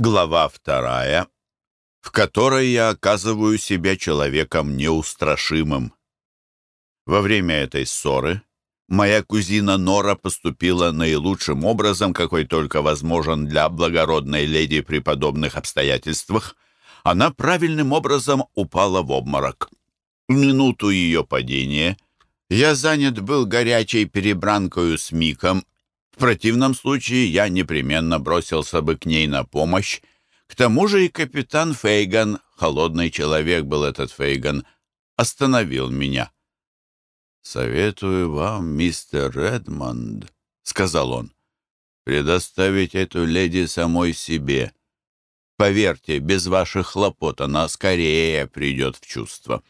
Глава вторая, в которой я оказываю себя человеком неустрашимым. Во время этой ссоры моя кузина Нора поступила наилучшим образом, какой только возможен для благородной леди при подобных обстоятельствах. Она правильным образом упала в обморок. В минуту ее падения я занят был горячей перебранкою с Миком противном случае я непременно бросился бы к ней на помощь. К тому же и капитан Фейган, холодный человек был этот Фейган, остановил меня. «Советую вам, мистер Редмонд», — сказал он, — «предоставить эту леди самой себе. Поверьте, без ваших хлопот она скорее придет в чувство».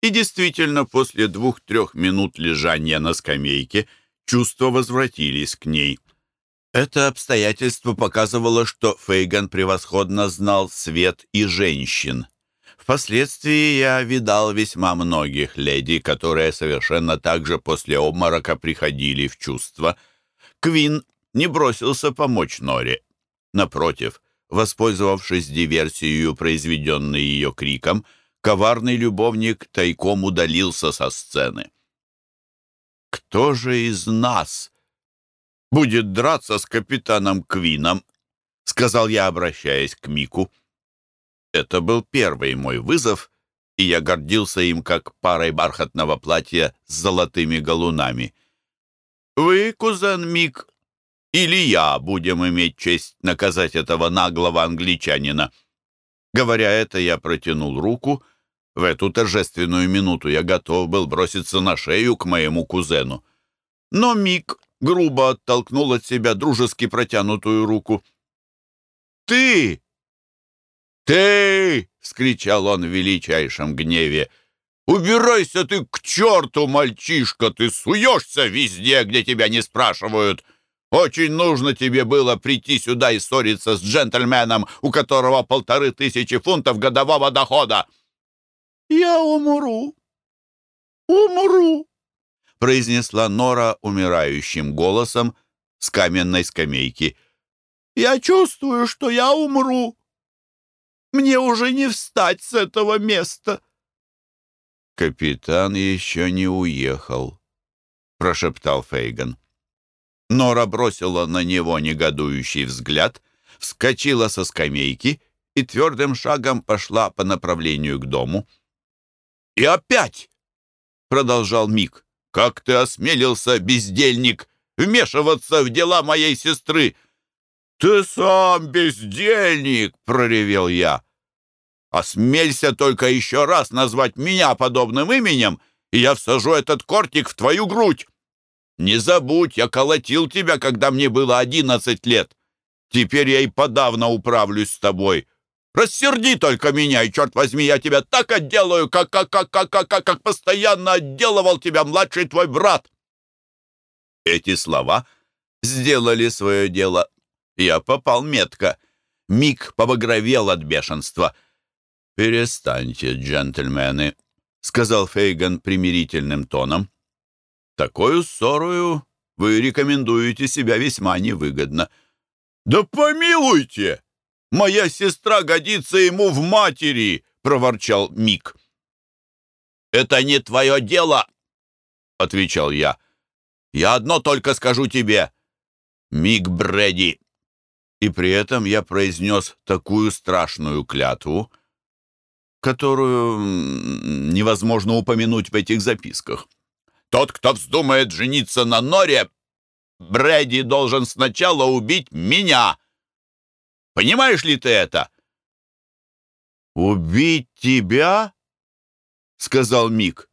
И действительно, после двух-трех минут лежания на скамейке — чувства возвратились к ней. Это обстоятельство показывало, что Фейган превосходно знал свет и женщин. Впоследствии я видал весьма многих леди, которые совершенно так же после обморока приходили в чувство. Квин не бросился помочь Норе. Напротив, воспользовавшись диверсией, произведенной ее криком, коварный любовник тайком удалился со сцены кто же из нас будет драться с капитаном Квином?» — сказал я, обращаясь к Мику. Это был первый мой вызов, и я гордился им как парой бархатного платья с золотыми галунами. «Вы, кузен Мик, или я будем иметь честь наказать этого наглого англичанина?» Говоря это, я протянул руку — в эту торжественную минуту я готов был броситься на шею к моему кузену. Но Мик грубо оттолкнул от себя дружески протянутую руку. «Ты! Ты!» — вскричал он в величайшем гневе. «Убирайся ты к черту, мальчишка! Ты суешься везде, где тебя не спрашивают!» Очень нужно тебе было прийти сюда и ссориться с джентльменом, у которого полторы тысячи фунтов годового дохода. «Я умру! Умру!» произнесла Нора умирающим голосом с каменной скамейки. «Я чувствую, что я умру. Мне уже не встать с этого места». «Капитан еще не уехал», — прошептал Фейган. Нора бросила на него негодующий взгляд, вскочила со скамейки и твердым шагом пошла по направлению к дому. «И опять!» — продолжал Мик. «Как ты осмелился, бездельник, вмешиваться в дела моей сестры?» «Ты сам бездельник!» — проревел я. «Осмелься только еще раз назвать меня подобным именем, и я всажу этот кортик в твою грудь. Не забудь, я колотил тебя, когда мне было одиннадцать лет. Теперь я и подавно управлюсь с тобой. Рассерди только меня, и, черт возьми, я тебя так отделаю, как, как, как, как, как, как, как постоянно отделывал тебя младший твой брат!» Эти слова сделали свое дело. Я попал метко. Миг побагровел от бешенства. «Перестаньте, джентльмены», — сказал Фейган примирительным тоном. «Такую ссорую вы рекомендуете себя весьма невыгодно». «Да помилуйте!» Моя сестра годится ему в матери!» — проворчал Мик. «Это не твое дело!» — отвечал я. «Я одно только скажу тебе. Мик Брэди!» И при этом я произнес такую страшную клятву, которую невозможно упомянуть в этих записках. «Тот, кто вздумает жениться на Норе, Брэди должен сначала убить меня!» Понимаешь ли ты это?» «Убить тебя?» — сказал Мик.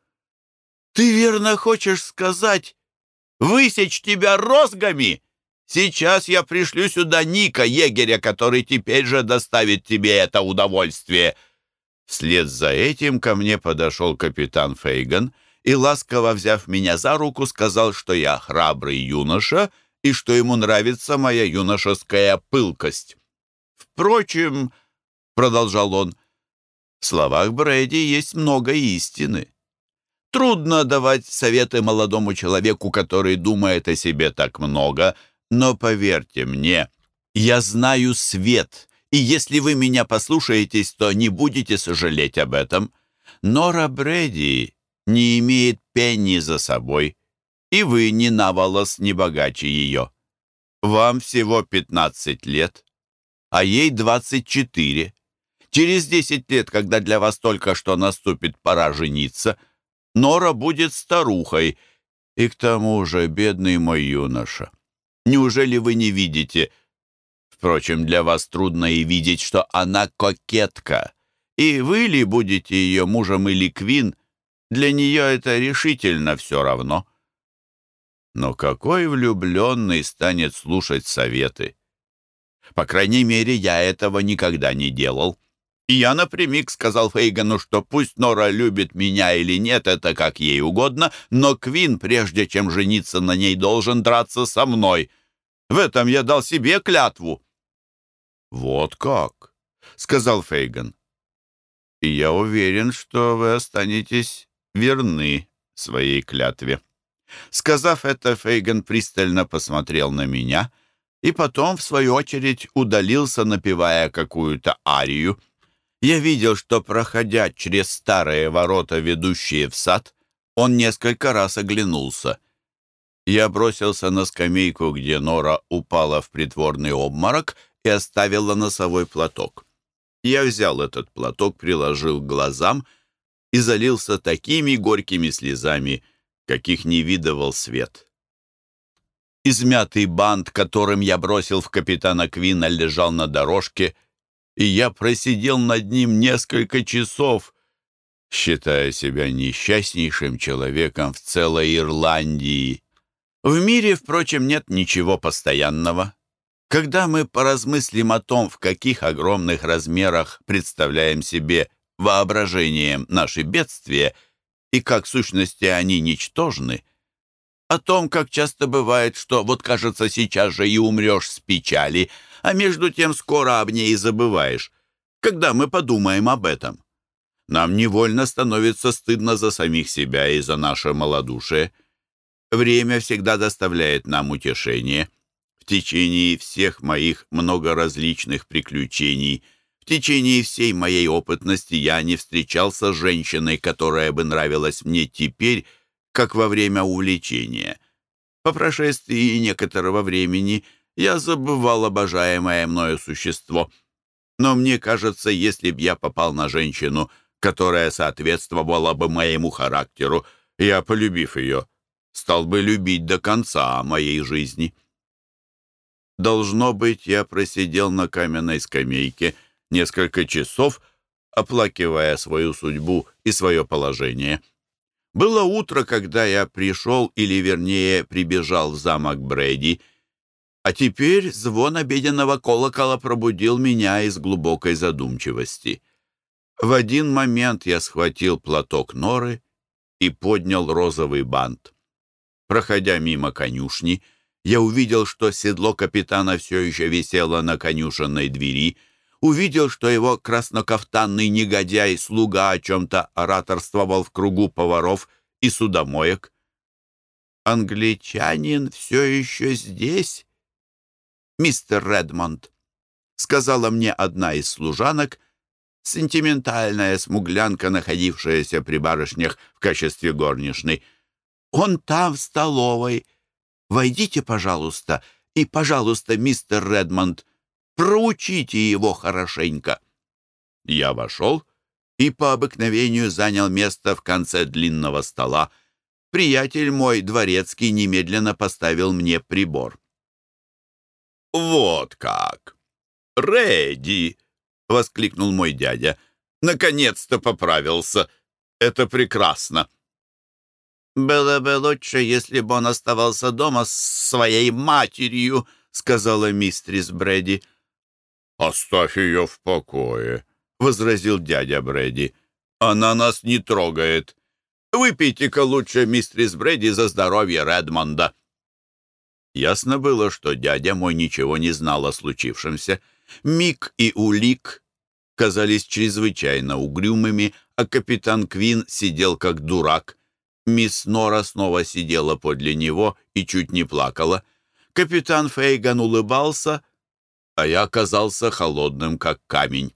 «Ты верно хочешь сказать, высечь тебя розгами? Сейчас я пришлю сюда Ника, егеря, который теперь же доставит тебе это удовольствие». Вслед за этим ко мне подошел капитан Фейган и, ласково взяв меня за руку, сказал, что я храбрый юноша и что ему нравится моя юношеская пылкость. Впрочем, — продолжал он, — в словах Брэди есть много истины. Трудно давать советы молодому человеку, который думает о себе так много, но поверьте мне, я знаю свет И если вы меня послушаетесь, то не будете сожалеть об этом. Нора Брэди не имеет пенни за собой, и вы ни на волос не богаче ее. Вам всего 15 лет, а ей 24. Через 10 лет, когда для вас только что наступит пора жениться, Нора будет старухой, и к тому же, бедный мой юноша, неужели вы не видите... Впрочем, для вас трудно и видеть, что она кокетка. И вы ли будете ее мужем или Квин, для нее это решительно все равно. Но какой влюбленный станет слушать советы? По крайней мере, я этого никогда не делал. И я напрямик сказал Фейгану, что пусть Нора любит меня или нет, это как ей угодно, но Квин, прежде чем жениться на ней, должен драться со мной. В этом я дал себе клятву. «Вот как?» — сказал Фейган. «И я уверен, что вы останетесь верны своей клятве». Сказав это, Фейган пристально посмотрел на меня и потом, в свою очередь, удалился, напевая какую-то арию. Я видел, что, проходя через старые ворота, ведущие в сад, он несколько раз оглянулся. Я бросился на скамейку, где Нора упала в притворный обморок и оставила носовой платок. Я взял этот платок, приложил к глазам и залился такими горькими слезами, каких не видывал свет. Измятый бант, которым я бросил в капитана Квина, лежал на дорожке, и я просидел над ним несколько часов, считая себя несчастнейшим человеком в целой Ирландии. В мире, впрочем, нет ничего постоянного. Когда мы поразмыслим о том, в каких огромных размерах представляем себе воображением наши бедствия и как в сущности они ничтожны, о том, как часто бывает, что вот кажется сейчас же и умрешь с печали, а между тем скоро об ней забываешь, когда мы подумаем об этом. Нам невольно становится стыдно за самих себя и за наше малодушие. Время всегда доставляет нам утешение. В течение всех моих многоразличных приключений – в течение всей моей опытности я не встречался с женщиной, которая бы нравилась мне теперь, как во время увлечения. По прошествии некоторого времени я забывал обожаемое мною существо. Но мне кажется, если б я попал на женщину, которая соответствовала бы моему характеру, я, полюбив ее, стал бы любить до конца моей жизни. Должно быть, я просидел на каменной скамейке — несколько часов, оплакивая свою судьбу и свое положение. Было утро, когда я пришел, или вернее прибежал в замок Брэди, а теперь звон обеденного колокола пробудил меня из глубокой задумчивости. В один момент я схватил платок норы и поднял розовый бант. Проходя мимо конюшни, я увидел, что седло капитана все еще висело на конюшенной двери — увидел, что его краснокафтанный негодяй-слуга о чем-то ораторствовал в кругу поваров и судомоек. «Англичанин все еще здесь, мистер Редмонд», — сказала мне одна из служанок, сентиментальная смуглянка, находившаяся при барышнях в качестве горничной. «Он там, в столовой. Войдите, пожалуйста, и, пожалуйста, мистер Редмонд, Проучите его хорошенько». Я вошел и по обыкновению занял место в конце длинного стола. Приятель мой, дворецкий, немедленно поставил мне прибор. «Вот как! Рэдди!» — воскликнул мой дядя. «Наконец-то поправился! Это прекрасно!» «Было бы лучше, если бы он оставался дома с своей матерью», — сказала мистрис Брэди. «Оставь ее в покое», — возразил дядя Брэди. «Она нас не трогает. Выпейте-ка лучше, мистерис Брэди, за здоровье Редмонда». Ясно было, что дядя мой ничего не знал о случившемся. Мик и Улик казались чрезвычайно угрюмыми, а капитан Квин сидел как дурак. Мисс Нора снова сидела подле него и чуть не плакала. Капитан Фейган улыбался, а я оказался холодным, как камень.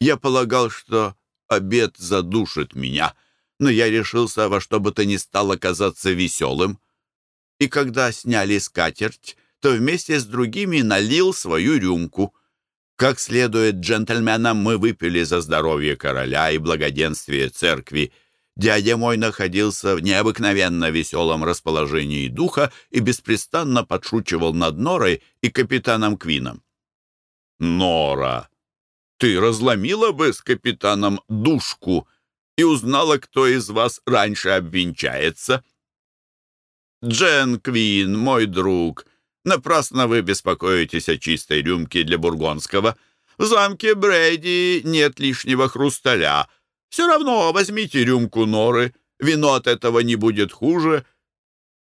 Я полагал, что обед задушит меня, но я решился во что бы то ни стало казаться веселым. И когда сняли скатерть, то вместе с другими налил свою рюмку. Как следует джентльменам, мы выпили за здоровье короля и благоденствие церкви. Дядя мой находился в необыкновенно веселом расположении духа и беспрестанно подшучивал над Норой и капитаном Квином. «Нора, ты разломила бы с капитаном душку и узнала, кто из вас раньше обвенчается?» «Джен Квин, мой друг, напрасно вы беспокоитесь о чистой рюмке для бургонского. В замке Брэди нет лишнего хрусталя. Все равно возьмите рюмку норы, вино от этого не будет хуже».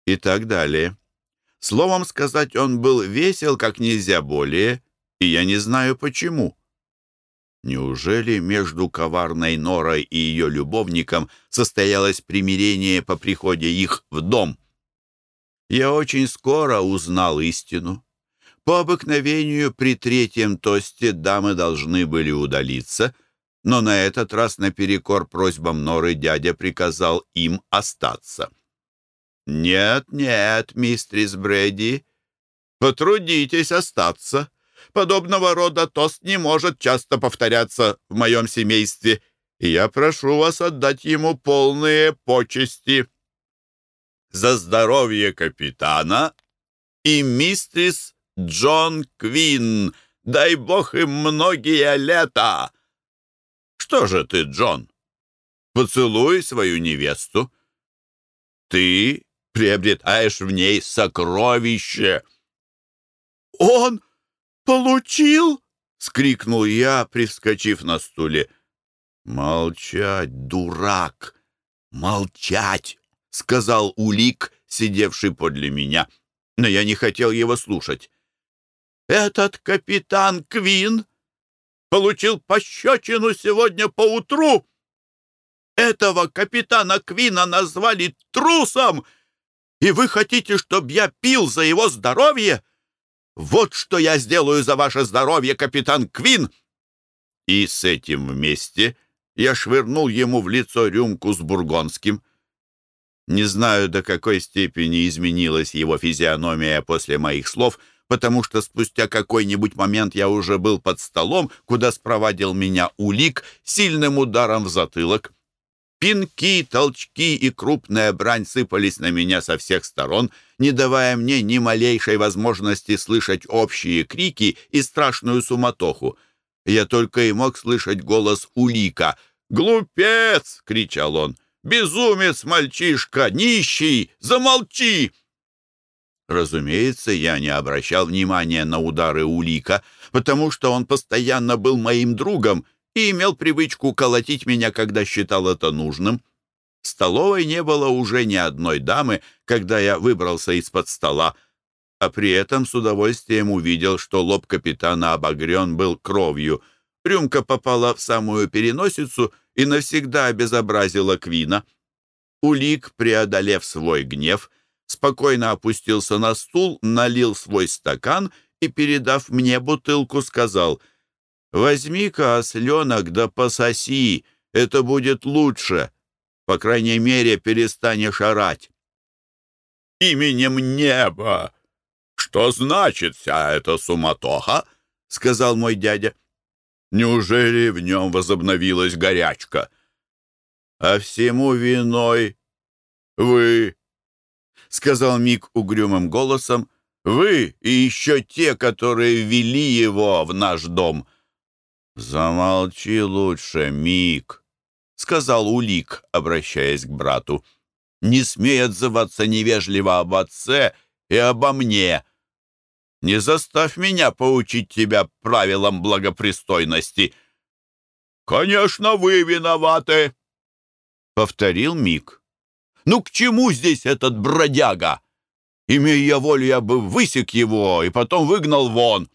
И так далее. Словом сказать, он был весел как нельзя более, и я не знаю почему. Неужели между коварной Норой и ее любовником состоялось примирение по приходе их в дом? Я очень скоро узнал истину. По обыкновению при третьем тосте дамы должны были удалиться, но на этот раз наперекор просьбам Норы дядя приказал им остаться. «Нет, нет, мистрис Брэди, потрудитесь остаться. Подобного рода тост не может часто повторяться в моем семействе, и я прошу вас отдать ему полные почести» за здоровье капитана и мистрис Джон Квин. Дай бог им многие лета. Что же ты, Джон? Поцелуй свою невесту. Ты приобретаешь в ней сокровище. Он получил? — скрикнул я, привскочив на стуле. «Молчать, дурак! Молчать!» — сказал Улик, сидевший подле меня, но я не хотел его слушать. «Этот капитан Квин получил пощечину сегодня поутру. Этого капитана Квина назвали трусом, и вы хотите, чтобы я пил за его здоровье? Вот что я сделаю за ваше здоровье, капитан Квин!» И с этим вместе я швырнул ему в лицо рюмку с бургонским — не знаю, до какой степени изменилась его физиономия после моих слов, потому что спустя какой-нибудь момент я уже был под столом, куда спровадил меня улик сильным ударом в затылок. Пинки, толчки и крупная брань сыпались на меня со всех сторон, не давая мне ни малейшей возможности слышать общие крики и страшную суматоху. Я только и мог слышать голос улика. «Глупец!» — кричал он. Безумец, мальчишка, нищий, замолчи!» Разумеется, я не обращал внимания на удары Улика, потому что он постоянно был моим другом и имел привычку колотить меня, когда считал это нужным. В столовой не было уже ни одной дамы, когда я выбрался из-под стола, а при этом с удовольствием увидел, что лоб капитана обогрен был кровью. Рюмка попала в самую переносицу и навсегда обезобразила Квина. Улик, преодолев свой гнев, спокойно опустился на стул, налил свой стакан и, передав мне бутылку, сказал, «Возьми-ка осленок да пососи, это будет лучше. По крайней мере, перестанешь орать». «Именем неба! Что значит вся эта суматоха?» — сказал мой дядя. Неужели в нем возобновилась горячка? А всему виной вы, — сказал Мик угрюмым голосом, — вы и еще те, которые ввели его в наш дом. Замолчи лучше, Мик, — сказал Улик, обращаясь к брату. Не смей отзываться невежливо об отце и обо мне. Не заставь меня поучить тебя правилам благопристойности. Конечно, вы виноваты, повторил Мик. Ну к чему здесь этот бродяга? Имея волю, я бы высек его и потом выгнал вон.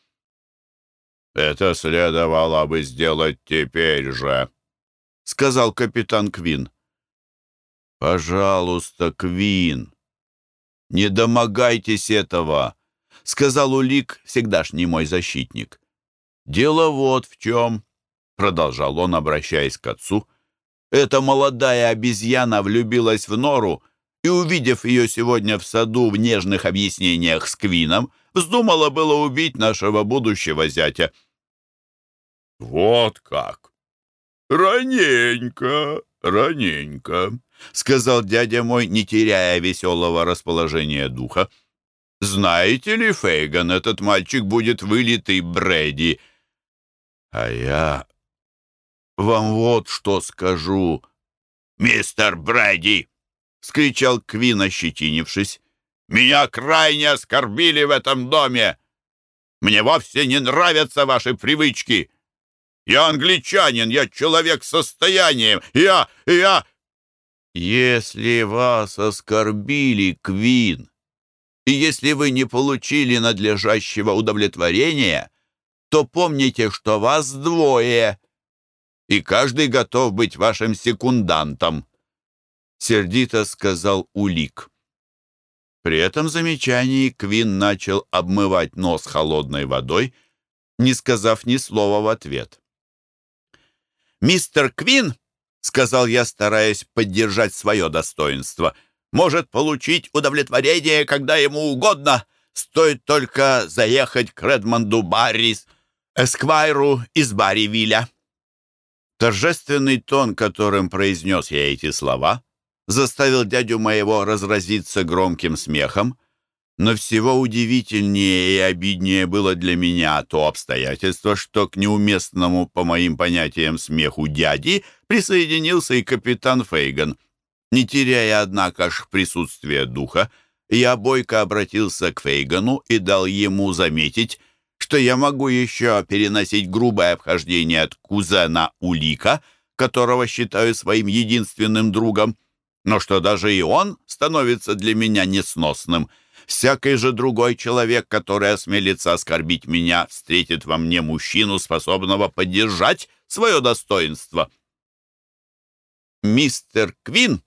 Это следовало бы сделать теперь же, сказал капитан Квин. Пожалуйста, Квин, не домогайтесь этого сказал Улик, всегдашний мой защитник. «Дело вот в чем», — продолжал он, обращаясь к отцу. «Эта молодая обезьяна влюбилась в нору и, увидев ее сегодня в саду в нежных объяснениях с Квином, вздумала было убить нашего будущего зятя». «Вот как! Раненько, раненько!» — сказал дядя мой, не теряя веселого расположения духа. «Знаете ли, Фейган, этот мальчик будет вылитый Брэди?» «А я вам вот что скажу, мистер Брэди!» — скричал Квин, ощетинившись. «Меня крайне оскорбили в этом доме! Мне вовсе не нравятся ваши привычки! Я англичанин, я человек с состоянием, я... я...» «Если вас оскорбили, Квин, и если вы не получили надлежащего удовлетворения, то помните, что вас двое, и каждый готов быть вашим секундантом», — сердито сказал Улик. При этом замечании Квин начал обмывать нос холодной водой, не сказав ни слова в ответ. «Мистер Квин!» сказал я, стараясь поддержать свое достоинство, может получить удовлетворение, когда ему угодно. Стоит только заехать к Редмонду Баррис, Эсквайру из Барривиля. Торжественный тон, которым произнес я эти слова, заставил дядю моего разразиться громким смехом, но всего удивительнее и обиднее было для меня то обстоятельство, что к неуместному, по моим понятиям, смеху дяди присоединился и капитан Фейган. Не теряя, однако ж, присутствия духа, я бойко обратился к Фейгану и дал ему заметить, что я могу еще переносить грубое обхождение от кузена Улика, которого считаю своим единственным другом, но что даже и он становится для меня несносным — Всякий же другой человек, который осмелится оскорбить меня, встретит во мне мужчину, способного поддержать свое достоинство. «Мистер Квин»,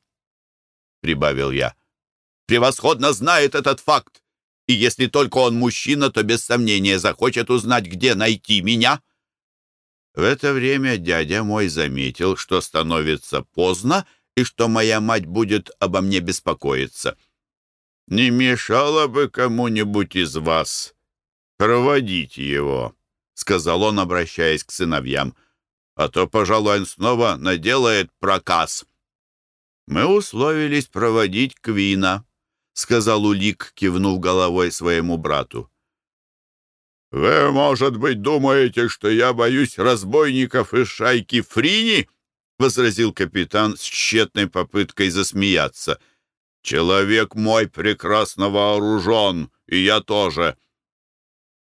— прибавил я, — «превосходно знает этот факт, и если только он мужчина, то без сомнения захочет узнать, где найти меня». В это время дядя мой заметил, что становится поздно и что моя мать будет обо мне беспокоиться. Не мешало бы кому-нибудь из вас проводить его, — сказал он, обращаясь к сыновьям, — а то, пожалуй, он снова наделает проказ. Мы условились проводить Квина, — сказал Улик, кивнув головой своему брату. «Вы, может быть, думаете, что я боюсь разбойников из шайки Фрини?» — возразил капитан с тщетной попыткой засмеяться. Человек мой прекрасно вооружен, и я тоже.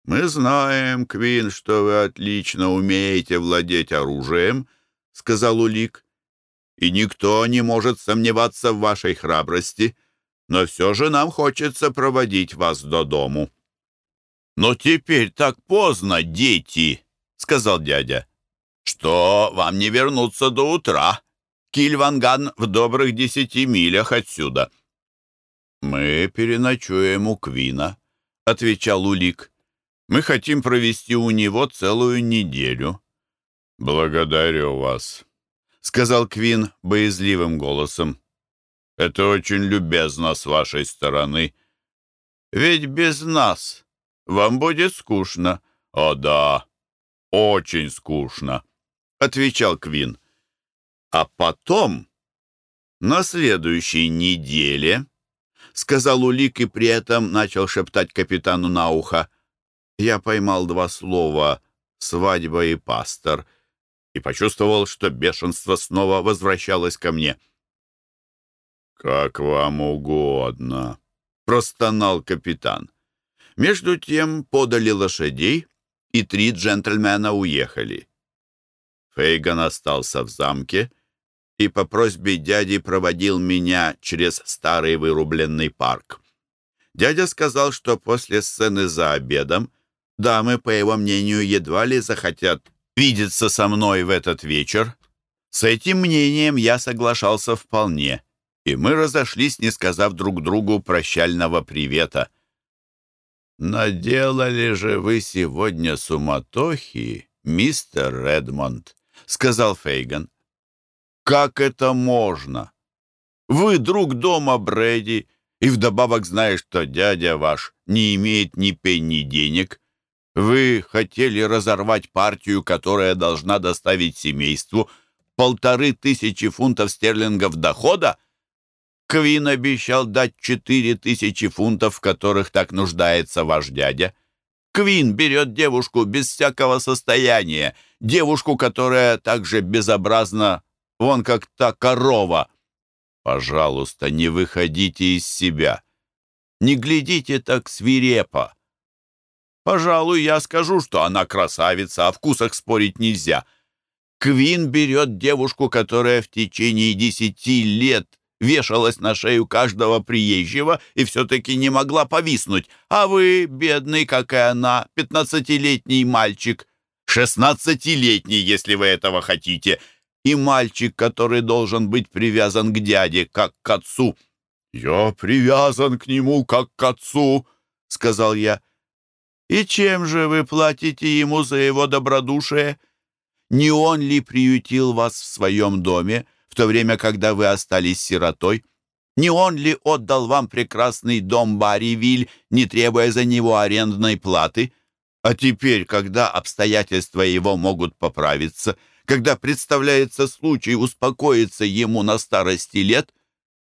Мы знаем, Квин, что вы отлично умеете владеть оружием, сказал Улик. И никто не может сомневаться в вашей храбрости, но все же нам хочется проводить вас до дому. Но теперь так поздно, дети, сказал дядя, что вам не вернуться до утра. Кильванган в добрых десяти милях отсюда. «Мы переночуем у Квина», — отвечал Улик. «Мы хотим провести у него целую неделю». «Благодарю вас», — сказал Квин боязливым голосом. «Это очень любезно с вашей стороны. Ведь без нас вам будет скучно». «О да, очень скучно», — отвечал Квин. «А потом, на следующей неделе...» сказал Улик и при этом начал шептать капитану на ухо. Я поймал два слова «свадьба» и «пастор» и почувствовал, что бешенство снова возвращалось ко мне. «Как вам угодно», — простонал капитан. Между тем подали лошадей, и три джентльмена уехали. Фейган остался в замке, и по просьбе дяди проводил меня через старый вырубленный парк. Дядя сказал, что после сцены за обедом дамы, по его мнению, едва ли захотят видеться со мной в этот вечер. С этим мнением я соглашался вполне, и мы разошлись, не сказав друг другу прощального привета. «Наделали же вы сегодня суматохи, мистер Редмонд», — сказал Фейган. «Как это можно? Вы друг дома Брэди, и вдобавок знаешь, что дядя ваш не имеет ни пенни денег. Вы хотели разорвать партию, которая должна доставить семейству полторы тысячи фунтов стерлингов дохода? Квин обещал дать четыре тысячи фунтов, в которых так нуждается ваш дядя. Квин берет девушку без всякого состояния, девушку, которая так же безобразна, вон как та корова. Пожалуйста, не выходите из себя. Не глядите так свирепо. Пожалуй, я скажу, что она красавица, о вкусах спорить нельзя. Квин берет девушку, которая в течение десяти лет вешалась на шею каждого приезжего и все-таки не могла повиснуть. А вы, бедный, как и она, пятнадцатилетний мальчик, шестнадцатилетний, если вы этого хотите, и мальчик, который должен быть привязан к дяде, как к отцу. «Я привязан к нему, как к отцу», — сказал я. «И чем же вы платите ему за его добродушие? Не он ли приютил вас в своем доме?» в то время, когда вы остались сиротой? Не он ли отдал вам прекрасный дом Барривиль, не требуя за него арендной платы? А теперь, когда обстоятельства его могут поправиться, когда представляется случай успокоиться ему на старости лет,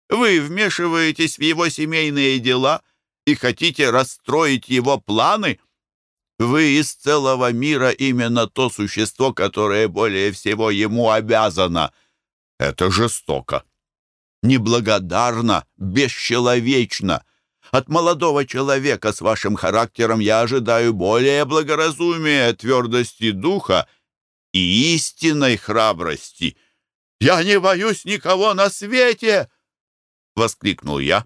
вы вмешиваетесь в его семейные дела и хотите расстроить его планы? Вы из целого мира именно то существо, которое более всего ему обязано — это жестоко, неблагодарно, бесчеловечно. От молодого человека с вашим характером я ожидаю более благоразумия, твердости духа и истинной храбрости. «Я не боюсь никого на свете!» — воскликнул я.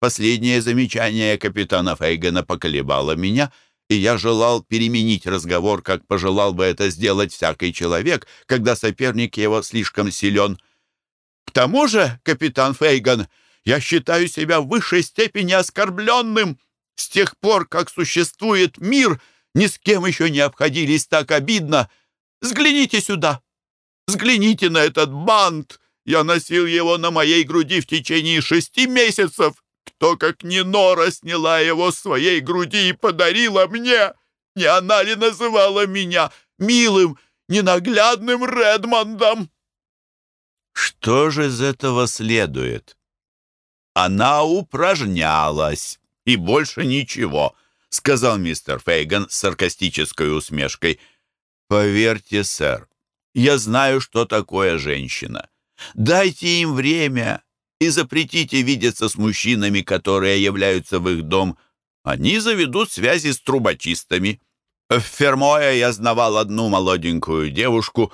Последнее замечание капитана Фейгена поколебало меня — и я желал переменить разговор, как пожелал бы это сделать всякий человек, когда соперник его слишком силен. К тому же, капитан Фейган, я считаю себя в высшей степени оскорбленным. С тех пор, как существует мир, ни с кем еще не обходились так обидно. Взгляните сюда. Взгляните на этот бант. Я носил его на моей груди в течение шести месяцев. Кто, как не Нора, сняла его с своей груди и подарила мне? Не она ли называла меня милым, ненаглядным Редмондом? Что же из этого следует? Она упражнялась, и больше ничего, сказал мистер Фейган с саркастической усмешкой. Поверьте, сэр, я знаю, что такое женщина. Дайте им время, и запретите видеться с мужчинами, которые являются в их дом, они заведут связи с трубочистами. В Фермое я знавал одну молоденькую девушку.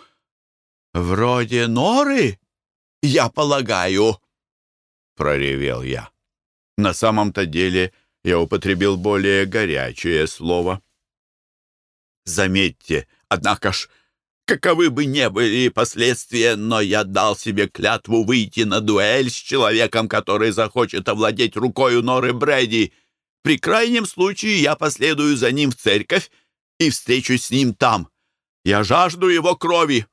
«Вроде Норы, я полагаю», — проревел я. На самом-то деле я употребил более горячее слово. Заметьте, однако ж, Каковы бы ни были последствия, но я дал себе клятву выйти на дуэль с человеком, который захочет овладеть рукою Норы Брэди. При крайнем случае я последую за ним в церковь и встречусь с ним там. Я жажду его крови.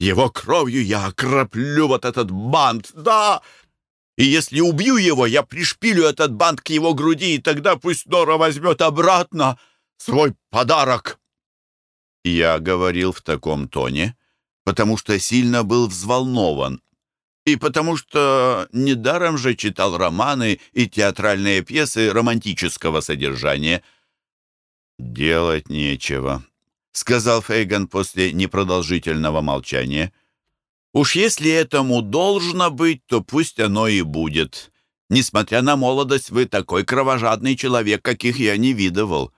Его кровью я окроплю вот этот бант, да! И если убью его, я пришпилю этот бант к его груди, и тогда пусть Нора возьмет обратно свой подарок». Я говорил в таком тоне, потому что сильно был взволнован, и потому что недаром же читал романы и театральные пьесы романтического содержания. «Делать нечего», — сказал Фейган после непродолжительного молчания. «Уж если этому должно быть, то пусть оно и будет. Несмотря на молодость, вы такой кровожадный человек, каких я не видывал.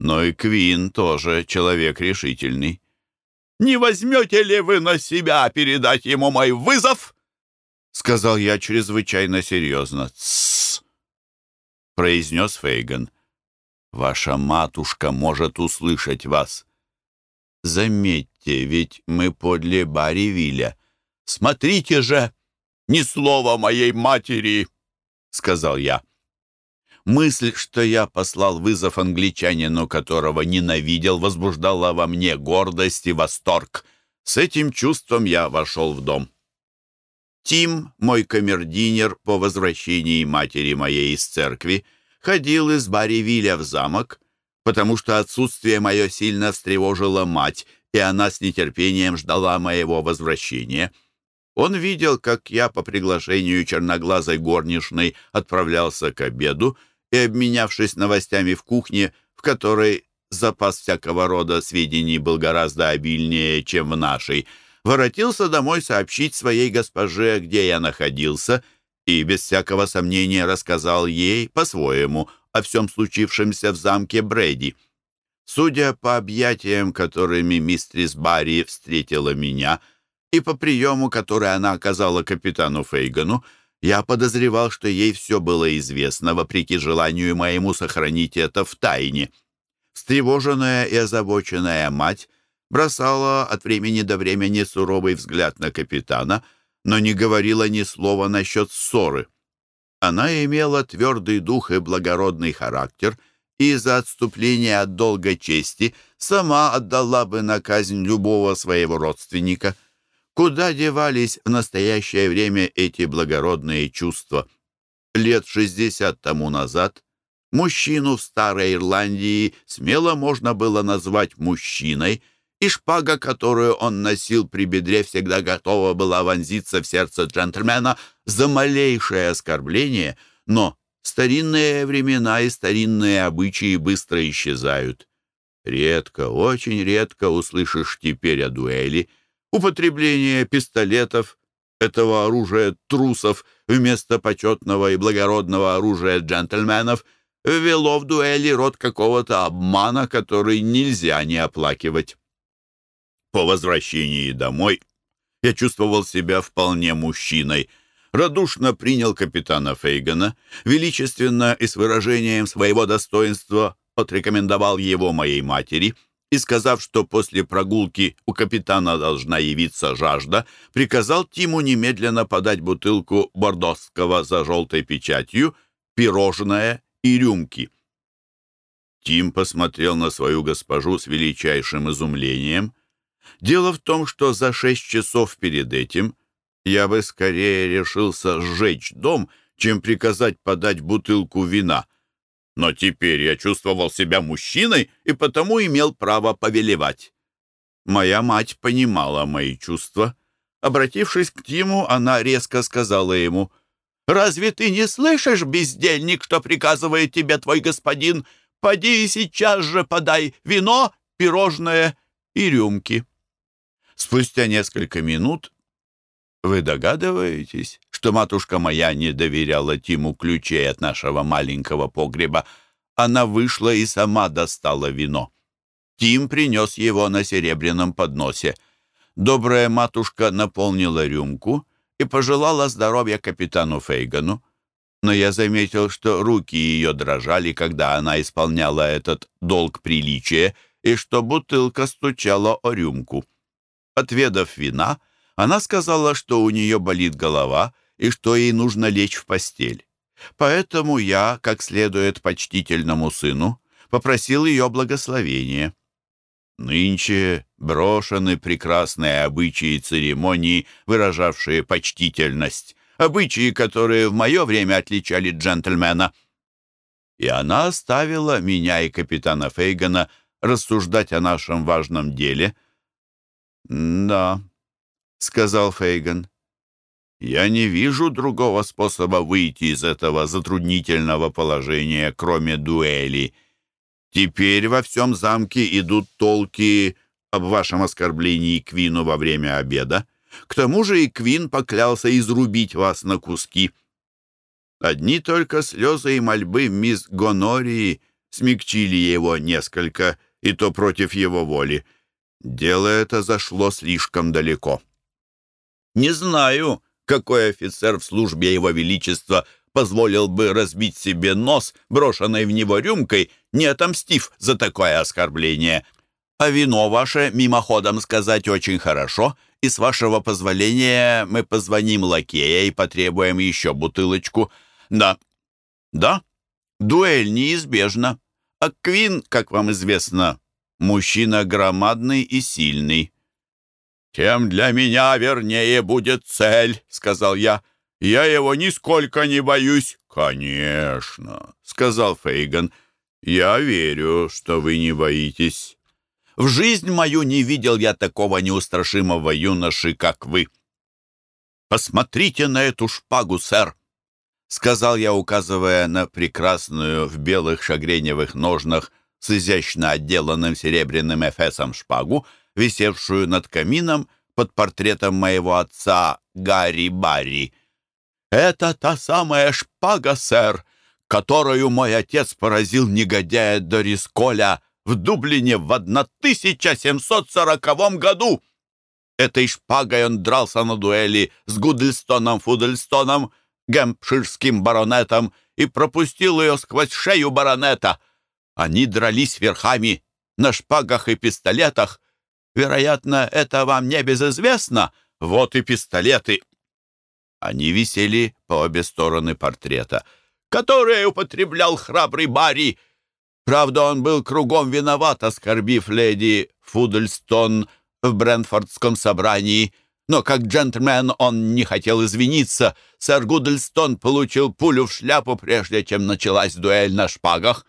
Но и Квин тоже человек решительный. «Не возьмете ли вы на себя передать ему мой вызов?» Сказал я чрезвычайно серьезно. «Тссс!» произнес Фейган. «Ваша матушка может услышать вас. Заметьте, ведь мы подле Барривиля. Смотрите же! Ни слова моей матери!» Сказал я. Мысль, что я послал вызов англичанину, которого ненавидел, возбуждала во мне гордость и восторг. С этим чувством я вошел в дом. Тим, мой камердинер по возвращении матери моей из церкви, ходил из Барривиля в замок, потому что отсутствие мое сильно встревожило мать, и она с нетерпением ждала моего возвращения. Он видел, как я по приглашению черноглазой горничной отправлялся к обеду, и, обменявшись новостями в кухне, в которой запас всякого рода сведений был гораздо обильнее, чем в нашей, воротился домой сообщить своей госпоже, где я находился, и без всякого сомнения рассказал ей по-своему о всем случившемся в замке Брэди. Судя по объятиям, которыми мистрис Барри встретила меня, и по приему, который она оказала капитану Фейгану, я подозревал, что ей все было известно, вопреки желанию моему сохранить это в тайне. Встревоженная и озабоченная мать бросала от времени до времени суровый взгляд на капитана, но не говорила ни слова насчет ссоры. Она имела твердый дух и благородный характер, и за отступление от долга чести сама отдала бы на казнь любого своего родственника — Куда девались в настоящее время эти благородные чувства? Лет шестьдесят тому назад мужчину в Старой Ирландии смело можно было назвать мужчиной, и шпага, которую он носил при бедре, всегда готова была вонзиться в сердце джентльмена за малейшее оскорбление, но старинные времена и старинные обычаи быстро исчезают. Редко, очень редко услышишь теперь о дуэли — Употребление пистолетов, этого оружия трусов, вместо почетного и благородного оружия джентльменов, ввело в дуэли род какого-то обмана, который нельзя не оплакивать. По возвращении домой я чувствовал себя вполне мужчиной, радушно принял капитана Фейгана, величественно и с выражением своего достоинства отрекомендовал его моей матери — и, сказав, что после прогулки у капитана должна явиться жажда, приказал Тиму немедленно подать бутылку бордосского за желтой печатью, пирожное и рюмки. Тим посмотрел на свою госпожу с величайшим изумлением. Дело в том, что за шесть часов перед этим я бы скорее решился сжечь дом, чем приказать подать бутылку вина — но теперь я чувствовал себя мужчиной и потому имел право повелевать. Моя мать понимала мои чувства. Обратившись к Тиму, она резко сказала ему, «Разве ты не слышишь, бездельник, что приказывает тебе твой господин? Поди и сейчас же подай вино, пирожное и рюмки». Спустя несколько минут вы догадываетесь, что матушка моя не доверяла Тиму ключей от нашего маленького погреба? Она вышла и сама достала вино. Тим принес его на серебряном подносе. Добрая матушка наполнила рюмку и пожелала здоровья капитану Фейгану. Но я заметил, что руки ее дрожали, когда она исполняла этот долг приличия, и что бутылка стучала о рюмку. Отведав вина, она сказала, что у нее болит голова и что ей нужно лечь в постель. Поэтому я, как следует почтительному сыну, попросил ее благословения. Нынче брошены прекрасные обычаи и церемонии, выражавшие почтительность, обычаи, которые в мое время отличали джентльмена. И она оставила меня и капитана Фейгана рассуждать о нашем важном деле. Да, — сказал Фейган. «Я не вижу другого способа выйти из этого затруднительного положения, кроме дуэли. Теперь во всем замке идут толки об вашем оскорблении Квину во время обеда. К тому же и Квин поклялся изрубить вас на куски. Одни только слезы и мольбы мисс Гонории смягчили его несколько, и то против его воли. Дело это зашло слишком далеко». Не знаю, какой офицер в службе Его Величества позволил бы разбить себе нос, брошенной в него рюмкой, не отомстив за такое оскорбление. А вино ваше, мимоходом сказать, очень хорошо, и с вашего позволения мы позвоним лакея и потребуем еще бутылочку. Да, да, дуэль неизбежна. А Квин, как вам известно, мужчина громадный и сильный. «Тем для меня вернее будет цель», — сказал я. «Я его нисколько не боюсь». «Конечно», — сказал Фейган. «Я верю, что вы не боитесь». В жизнь мою не видел я такого неустрашимого юноши, как вы. Посмотрите на эту шпагу, сэр, — сказал я, указывая на прекрасную в белых шагреневых ножнах с изящно отделанным серебряным эфесом шпагу, висевшую над камином под портретом моего отца Гарри Барри. «Это та самая шпага, сэр, которую мой отец поразил негодяя Дорисколя в Дублине в 1740 году!» Этой шпагой он дрался на дуэли с Гудельстоном Фудельстоном, гемпширским баронетом, и пропустил ее сквозь шею баронета. Они дрались верхами на шпагах и пистолетах. Вероятно, это вам не безызвестно. Вот и пистолеты. Они висели по обе стороны портрета, которые употреблял храбрый Барри. Правда, он был кругом виноват, оскорбив леди Фудельстон в Брэнфордском собрании, но как джентльмен он не хотел извиниться. Сэр Гудельстон получил пулю в шляпу, прежде чем началась дуэль на шпагах.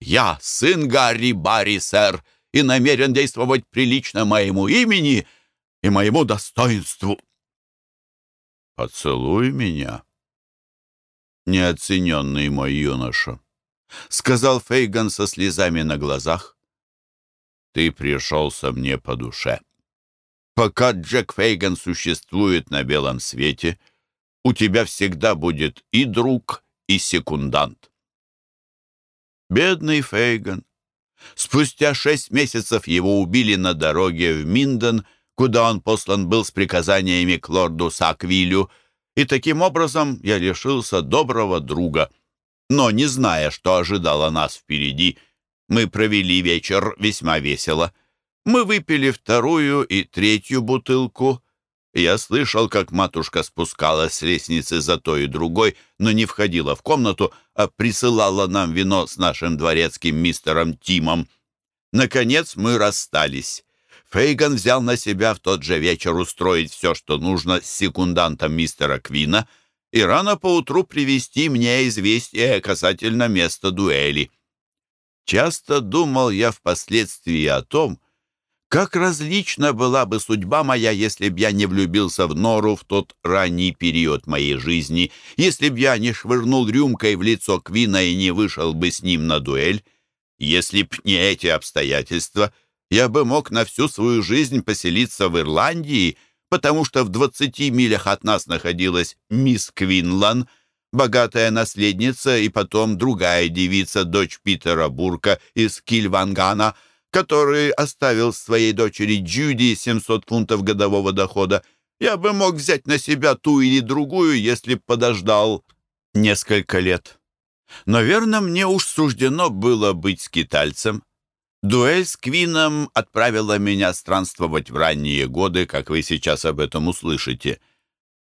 «Я сын Гарри Барри, сэр, и намерен действовать прилично моему имени и моему достоинству». «Поцелуй меня, неоцененный мой юноша», — сказал Фейган со слезами на глазах. Ты пришелся мне по душе. Пока Джек Фейган существует на белом свете, у тебя всегда будет и друг, и секундант. Бедный Фейган. Спустя шесть месяцев его убили на дороге в Минден, куда он послан был с приказаниями к лорду Саквилю, и таким образом я лишился доброго друга. Но, не зная, что ожидало нас впереди, — мы провели вечер весьма весело. Мы выпили вторую и третью бутылку. Я слышал, как матушка спускалась с лестницы за той и другой, но не входила в комнату, а присылала нам вино с нашим дворецким мистером Тимом. Наконец мы расстались. Фейган взял на себя в тот же вечер устроить все, что нужно с секундантом мистера Квина, и рано поутру привести мне известие касательно места дуэли. Часто думал я впоследствии о том, как различна была бы судьба моя, если б я не влюбился в Нору в тот ранний период моей жизни, если б я не швырнул рюмкой в лицо Квина и не вышел бы с ним на дуэль. Если б не эти обстоятельства, я бы мог на всю свою жизнь поселиться в Ирландии, потому что в двадцати милях от нас находилась мисс Квинлан — богатая наследница и потом другая девица, дочь Питера Бурка из Кильвангана, который оставил своей дочери Джуди 700 фунтов годового дохода. Я бы мог взять на себя ту или другую, если б подождал несколько лет. Но верно, мне уж суждено было быть скитальцем. Дуэль с Квином отправила меня странствовать в ранние годы, как вы сейчас об этом услышите.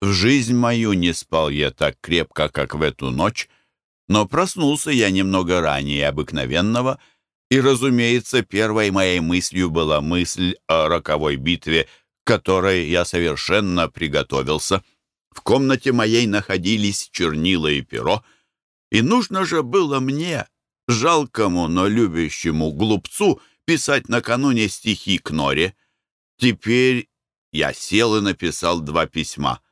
В жизнь мою не спал я так крепко, как в эту ночь, но проснулся я немного ранее обыкновенного, и, разумеется, первой моей мыслью была мысль о роковой битве, к которой я совершенно приготовился. В комнате моей находились чернила и перо, и нужно же было мне, жалкому, но любящему глупцу, писать накануне стихи к Норе. Теперь я сел и написал два письма —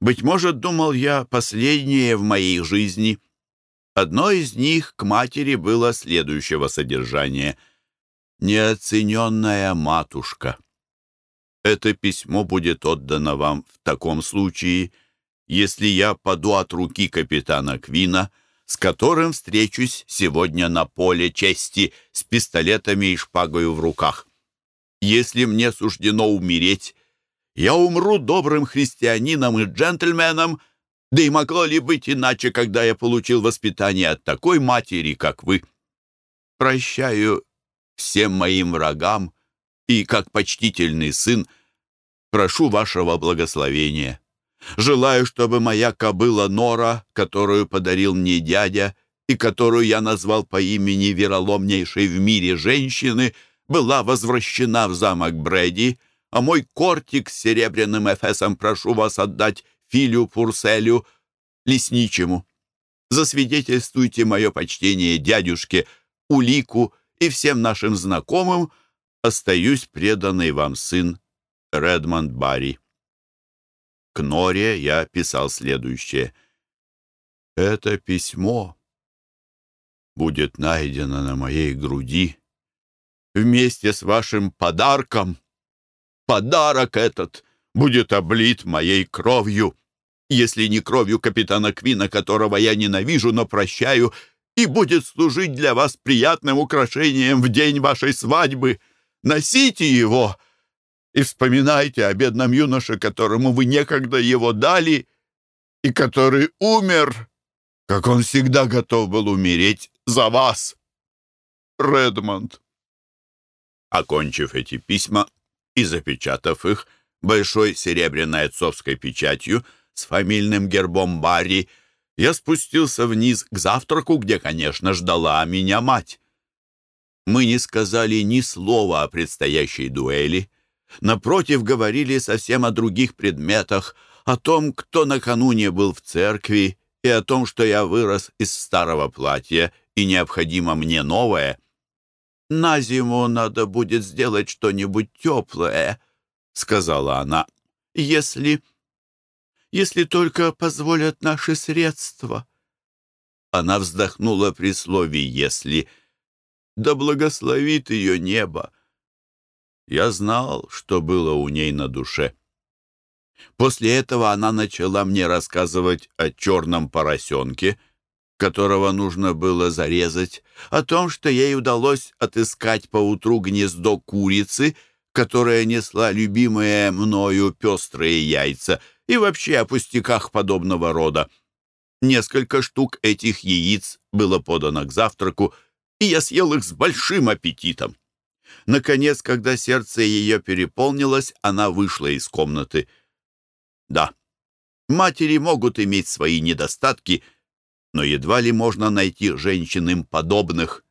быть может, думал я, последнее в моей жизни. Одно из них к матери было следующего содержания. «Неоцененная матушка». Это письмо будет отдано вам в таком случае, если я паду от руки капитана Квина, с которым встречусь сегодня на поле чести с пистолетами и шпагою в руках. Если мне суждено умереть, я умру добрым христианином и джентльменом, да и могло ли быть иначе, когда я получил воспитание от такой матери, как вы? Прощаю всем моим врагам и, как почтительный сын, прошу вашего благословения. Желаю, чтобы моя кобыла Нора, которую подарил мне дядя, и которую я назвал по имени вероломнейшей в мире женщины, была возвращена в замок Брэди, а мой кортик с серебряным эфесом прошу вас отдать Филю Пурселю, лесничему. Засвидетельствуйте мое почтение дядюшке, Улику и всем нашим знакомым, остаюсь преданный вам сын Редмонд Барри. К Норе я писал следующее. «Это письмо будет найдено на моей груди вместе с вашим подарком. Подарок этот будет облит моей кровью, если не кровью капитана Квина, которого я ненавижу, но прощаю, и будет служить для вас приятным украшением в день вашей свадьбы. Носите его и вспоминайте о бедном юноше, которому вы некогда его дали, и который умер, как он всегда готов был умереть за вас. Редмонд. Окончив эти письма и запечатав их большой серебряной отцовской печатью с фамильным гербом Барри, я спустился вниз к завтраку, где, конечно, ждала меня мать. Мы не сказали ни слова о предстоящей дуэли. Напротив, говорили совсем о других предметах, о том, кто накануне был в церкви, и о том, что я вырос из старого платья, и необходимо мне новое. «На зиму надо будет сделать что-нибудь теплое», — сказала она, — «если...» если только позволят наши средства». Она вздохнула при слове «если». «Да благословит ее небо». Я знал, что было у ней на душе. После этого она начала мне рассказывать о черном поросенке, которого нужно было зарезать, о том, что ей удалось отыскать поутру гнездо курицы, которая несла любимые мною пестрые яйца — и вообще о пустяках подобного рода. Несколько штук этих яиц было подано к завтраку, и я съел их с большим аппетитом. Наконец, когда сердце ее переполнилось, она вышла из комнаты. Да, матери могут иметь свои недостатки, но едва ли можно найти женщин им подобных.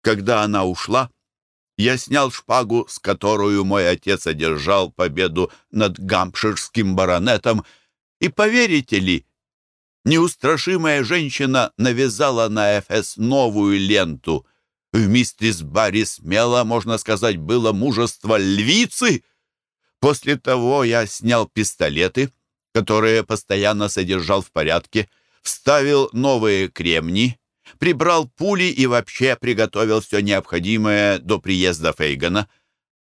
Когда она ушла, я снял шпагу, с которую мой отец одержал победу над гампширским баронетом, и, поверите ли, неустрашимая женщина навязала на Эфес новую ленту. В мистерис Барри смело, можно сказать, было мужество львицы. После того я снял пистолеты, которые постоянно содержал в порядке, вставил новые кремни, прибрал пули и вообще приготовил все необходимое до приезда Фейгана.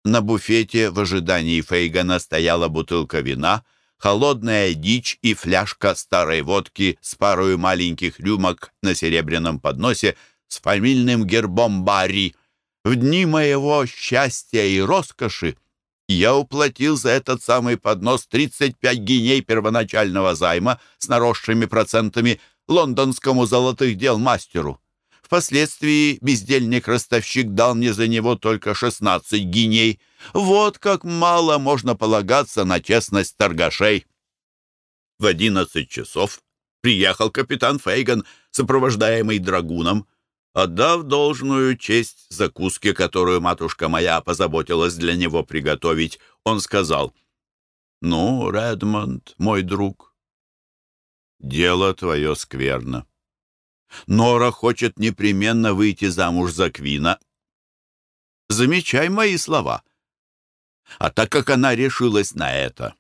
На буфете в ожидании Фейгана стояла бутылка вина, холодная дичь и фляжка старой водки с парой маленьких рюмок на серебряном подносе с фамильным гербом Барри. В дни моего счастья и роскоши я уплатил за этот самый поднос 35 гиней первоначального займа с наросшими процентами – лондонскому золотых дел мастеру. Впоследствии бездельник-ростовщик дал мне за него только 16 гиней. Вот как мало можно полагаться на честность торгашей. В 11 часов приехал капитан Фейган, сопровождаемый драгуном. Отдав должную честь закуске, которую матушка моя позаботилась для него приготовить, он сказал, «Ну, Редмонд, мой друг, дело твое скверно. Нора хочет непременно выйти замуж за Квина. Замечай мои слова. А так как она решилась на это,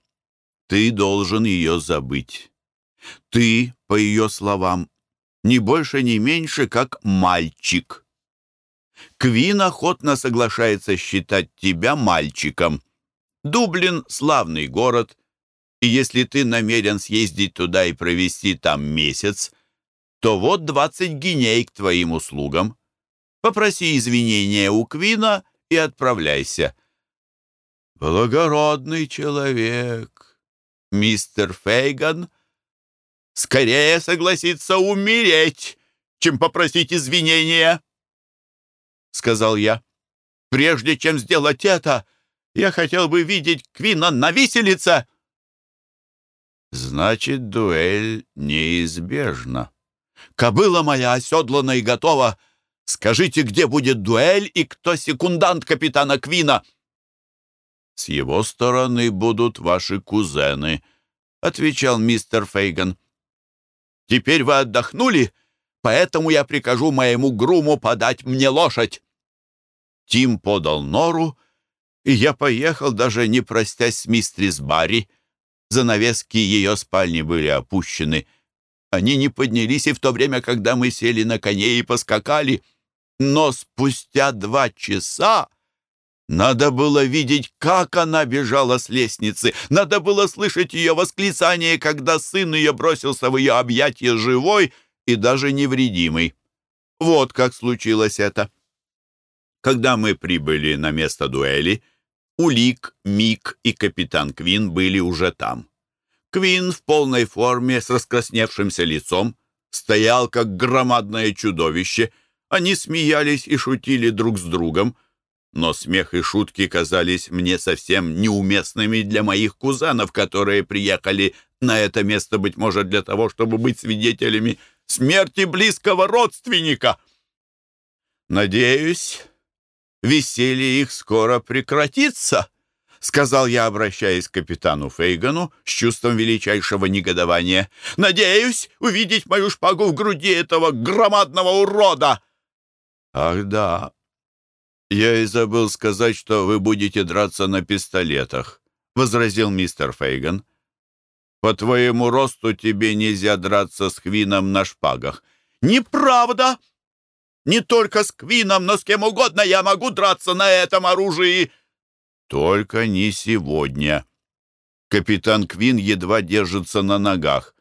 ты должен ее забыть. Ты, по ее словам, ни больше, ни меньше, как мальчик. Квин охотно соглашается считать тебя мальчиком. Дублин — славный город, и если ты намерен съездить туда и провести там месяц, то вот двадцать гиней к твоим услугам. Попроси извинения у Квина и отправляйся. Благородный человек, мистер Фейган, скорее согласится умереть, чем попросить извинения, — сказал я. Прежде чем сделать это, я хотел бы видеть Квина на виселице. «Значит, дуэль неизбежна», Кобыла моя оседлана и готова. Скажите, где будет дуэль и кто секундант капитана Квина?» «С его стороны будут ваши кузены», — отвечал мистер Фейган. «Теперь вы отдохнули, поэтому я прикажу моему груму подать мне лошадь». Тим подал нору, и я поехал, даже не простясь с мистрис Барри. Занавески ее спальни были опущены. Они не поднялись и в то время, когда мы сели на коней и поскакали. Но спустя два часа надо было видеть, как она бежала с лестницы. Надо было слышать ее восклицание, когда сын ее бросился в ее объятия живой и даже невредимый. Вот как случилось это. Когда мы прибыли на место дуэли, Улик, Мик и капитан Квин были уже там. Квин в полной форме с раскрасневшимся лицом стоял как громадное чудовище. Они смеялись и шутили друг с другом, но смех и шутки казались мне совсем неуместными для моих кузенов, которые приехали на это место, быть может, для того, чтобы быть свидетелями смерти близкого родственника. Надеюсь, веселье их скоро прекратится», — сказал я, обращаясь к капитану Фейгану с чувством величайшего негодования. «Надеюсь увидеть мою шпагу в груди этого громадного урода!» «Ах да, я и забыл сказать, что вы будете драться на пистолетах», — возразил мистер Фейган. «По твоему росту тебе нельзя драться с Хвином на шпагах». «Неправда!» Не только с Квином, но с кем угодно я могу драться на этом оружии. Только не сегодня. Капитан Квин едва держится на ногах.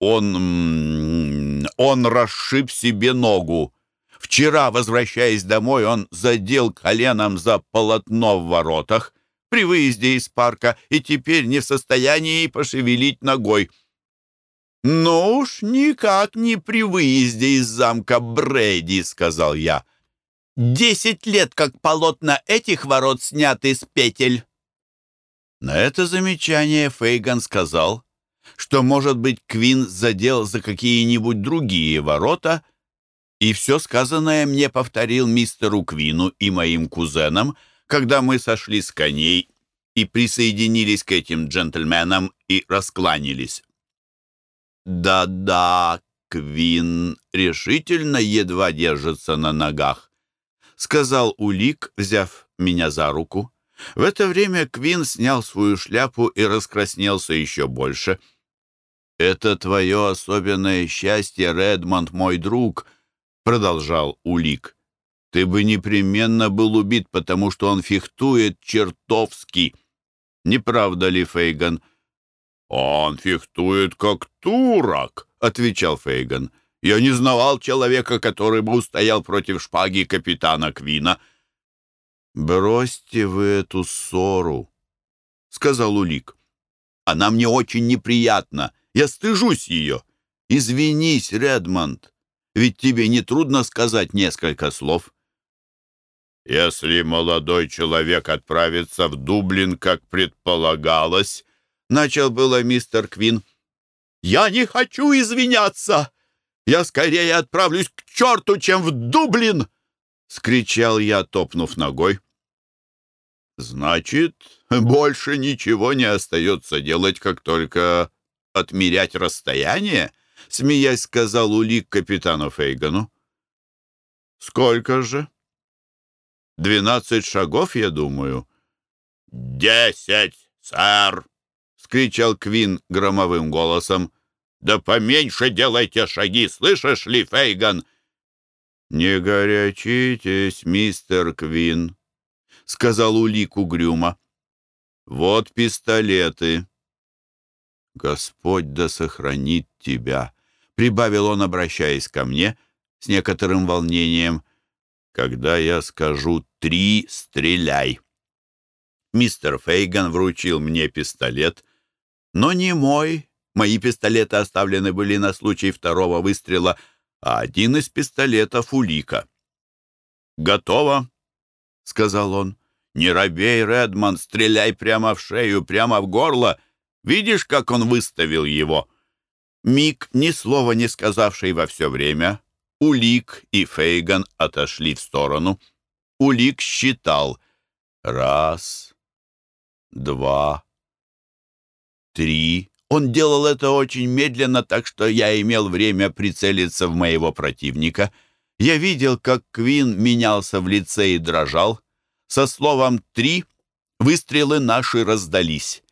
Он... он расшиб себе ногу. Вчера, возвращаясь домой, он задел коленом за полотно в воротах при выезде из парка и теперь не в состоянии пошевелить ногой. «Ну уж никак не при выезде из замка Брэди», — сказал я. «Десять лет, как полотна этих ворот сняты с петель». На это замечание Фейган сказал, что, может быть, Квин задел за какие-нибудь другие ворота, и все сказанное мне повторил мистеру Квину и моим кузенам, когда мы сошли с коней и присоединились к этим джентльменам и раскланялись. «Да-да, Квин решительно едва держится на ногах», — сказал Улик, взяв меня за руку. В это время Квин снял свою шляпу и раскраснелся еще больше. «Это твое особенное счастье, Редмонд, мой друг», — продолжал Улик. «Ты бы непременно был убит, потому что он фехтует чертовски. Не правда ли, Фейган?» «Он фехтует как турок», — отвечал Фейган. «Я не знавал человека, который бы устоял против шпаги капитана Квина». «Бросьте вы эту ссору», — сказал Улик. «Она мне очень неприятна. Я стыжусь ее. Извинись, Редмонд, ведь тебе не трудно сказать несколько слов». «Если молодой человек отправится в Дублин, как предполагалось», Начал было мистер Квин. «Я не хочу извиняться! Я скорее отправлюсь к черту, чем в Дублин!» — скричал я, топнув ногой. «Значит, больше ничего не остается делать, как только отмерять расстояние?» — смеясь сказал Улик капитану Фейгану. «Сколько же?» «Двенадцать шагов, я думаю». «Десять, сэр!» Скричал Квин громовым голосом. «Да поменьше делайте шаги, слышишь ли, Фейган?» «Не горячитесь, мистер Квин», — сказал Улик угрюмо. «Вот пистолеты». «Господь да сохранит тебя», — прибавил он, обращаясь ко мне с некоторым волнением. «Когда я скажу «три, стреляй». Мистер Фейган вручил мне пистолет, но не мой. Мои пистолеты оставлены были на случай второго выстрела, а один из пистолетов улика. «Готово», — сказал он. «Не робей, Редмонд, стреляй прямо в шею, прямо в горло. Видишь, как он выставил его?» Мик, ни слова не сказавший во все время, Улик и Фейган отошли в сторону. Улик считал раз, два, три. Он делал это очень медленно, так что я имел время прицелиться в моего противника. Я видел, как Квин менялся в лице и дрожал. Со словом «три» выстрелы наши раздались.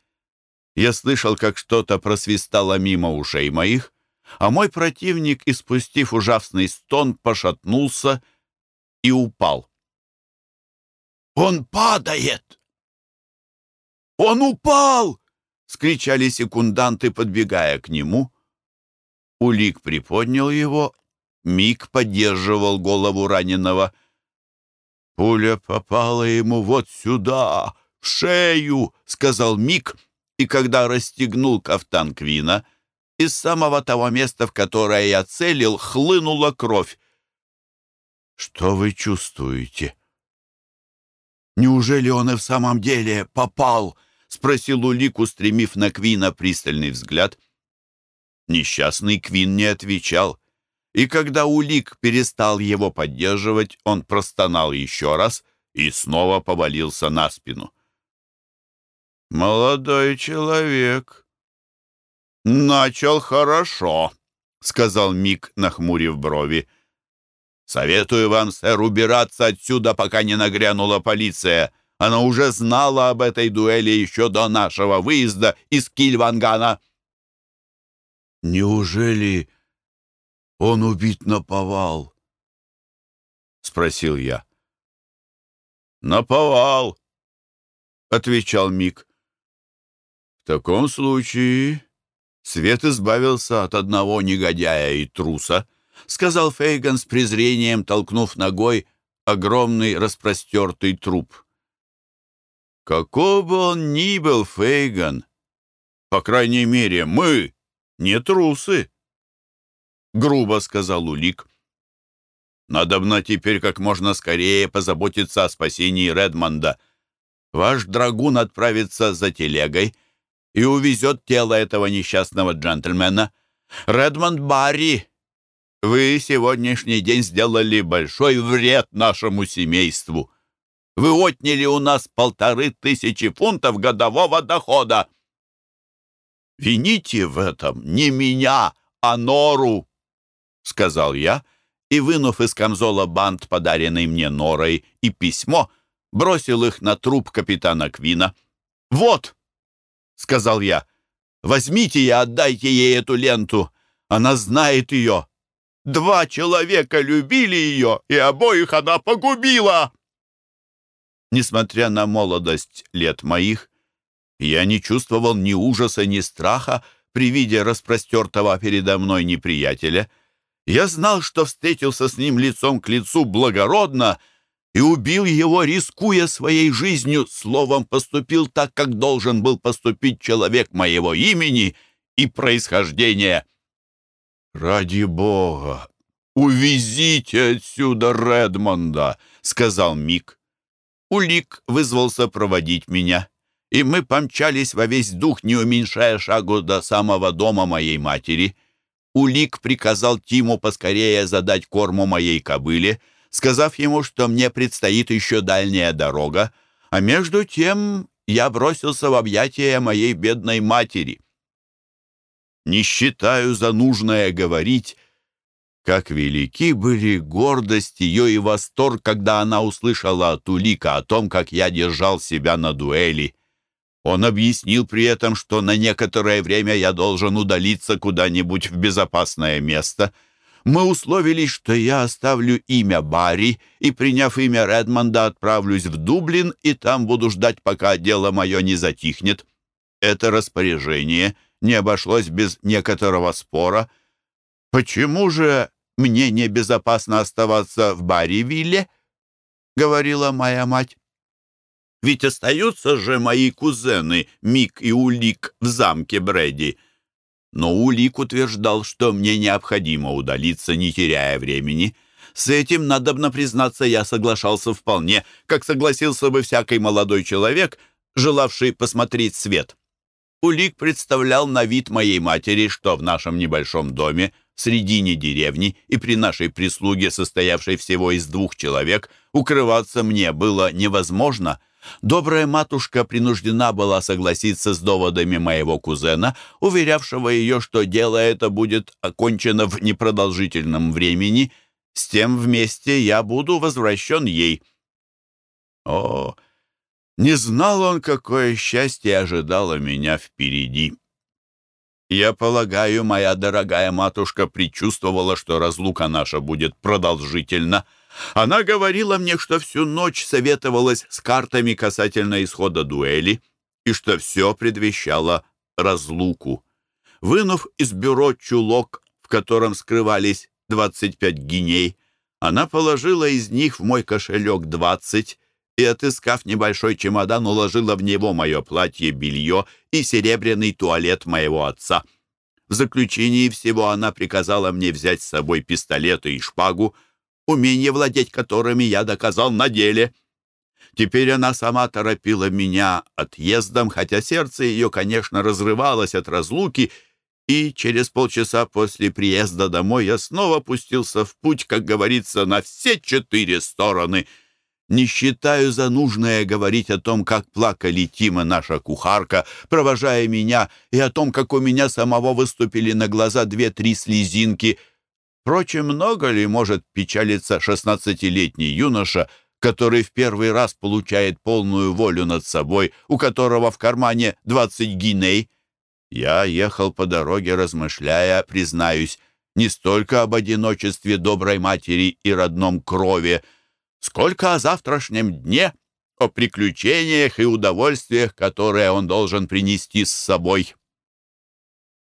Я слышал, как что-то просвистало мимо ушей моих, а мой противник, испустив ужасный стон, пошатнулся и упал. «Он падает!» «Он упал!» — скричали секунданты, подбегая к нему. Улик приподнял его, Мик поддерживал голову раненого. «Пуля попала ему вот сюда, в шею!» — сказал Мик, и когда расстегнул кафтан Квина, из самого того места, в которое я целил, хлынула кровь. «Что вы чувствуете?» «Неужели он и в самом деле попал?» — спросил Улик, устремив на Квина пристальный взгляд. Несчастный Квин не отвечал, и когда Улик перестал его поддерживать, он простонал еще раз и снова повалился на спину. «Молодой человек». «Начал хорошо», — сказал Мик, нахмурив брови. «Советую вам, сэр, убираться отсюда, пока не нагрянула полиция. Она уже знала об этой дуэли еще до нашего выезда из Кильвангана». «Неужели он убит на повал?» — спросил я. «На повал», — отвечал Мик. В таком случае Свет избавился от одного негодяя и труса, сказал Фейган с презрением, толкнув ногой огромный распростертый труп. Каков бы он ни был, Фейган, по крайней мере, мы не трусы, грубо сказал Улик. Надобно теперь как можно скорее позаботиться о спасении Редмонда. Ваш драгун отправится за телегой — и увезет тело этого несчастного джентльмена. Редмонд Барри, вы сегодняшний день сделали большой вред нашему семейству. Вы отняли у нас полторы тысячи фунтов годового дохода. Вините в этом не меня, а Нору, — сказал я, и, вынув из камзола бант, подаренный мне Норой, и письмо, бросил их на труп капитана Квина. «Вот!» — сказал я. «Возьмите и отдайте ей эту ленту. Она знает ее. Два человека любили ее, и обоих она погубила!» Несмотря на молодость лет моих, я не чувствовал ни ужаса, ни страха при виде распростертого передо мной неприятеля. Я знал, что встретился с ним лицом к лицу благородно — и убил его, рискуя своей жизнью, словом поступил так, как должен был поступить человек моего имени и происхождения. «Ради Бога, увезите отсюда Редмонда», — сказал Мик. Улик вызвался проводить меня, и мы помчались во весь дух, не уменьшая шагу до самого дома моей матери. Улик приказал Тиму поскорее задать корму моей кобыле — сказав ему, что мне предстоит еще дальняя дорога, а между тем я бросился в объятия моей бедной матери. Не считаю за нужное говорить, как велики были гордость ее и восторг, когда она услышала от Улика о том, как я держал себя на дуэли. Он объяснил при этом, что на некоторое время я должен удалиться куда-нибудь в безопасное место — мы условились, что я оставлю имя Барри и, приняв имя Редмонда, отправлюсь в Дублин и там буду ждать, пока дело мое не затихнет. Это распоряжение не обошлось без некоторого спора. «Почему же мне небезопасно оставаться в Барривилле?» — говорила моя мать. «Ведь остаются же мои кузены Мик и Улик в замке Брэди» но Улик утверждал, что мне необходимо удалиться, не теряя времени. С этим, надобно признаться, я соглашался вполне, как согласился бы всякий молодой человек, желавший посмотреть свет. Улик представлял на вид моей матери, что в нашем небольшом доме, в середине деревни и при нашей прислуге, состоявшей всего из двух человек, укрываться мне было невозможно. Добрая матушка принуждена была согласиться с доводами моего кузена, уверявшего ее, что дело это будет окончено в непродолжительном времени. С тем вместе я буду возвращен ей. О, не знал он, какое счастье ожидало меня впереди. Я полагаю, моя дорогая матушка предчувствовала, что разлука наша будет продолжительна. Она говорила мне, что всю ночь советовалась с картами касательно исхода дуэли и что все предвещало разлуку. Вынув из бюро чулок, в котором скрывались 25 гиней, она положила из них в мой кошелек 20 и, отыскав небольшой чемодан, уложила в него мое платье, белье и серебряный туалет моего отца. В заключении всего она приказала мне взять с собой пистолеты и шпагу, умение владеть которыми я доказал на деле. Теперь она сама торопила меня отъездом, хотя сердце ее, конечно, разрывалось от разлуки, и через полчаса после приезда домой я снова пустился в путь, как говорится, на все четыре стороны. Не считаю за нужное говорить о том, как плакали Тима, наша кухарка, провожая меня, и о том, как у меня самого выступили на глаза две-три слезинки — Впрочем, много ли может печалиться шестнадцатилетний юноша, который в первый раз получает полную волю над собой, у которого в кармане двадцать гиней? Я ехал по дороге, размышляя, признаюсь, не столько об одиночестве доброй матери и родном крови, сколько о завтрашнем дне, о приключениях и удовольствиях, которые он должен принести с собой.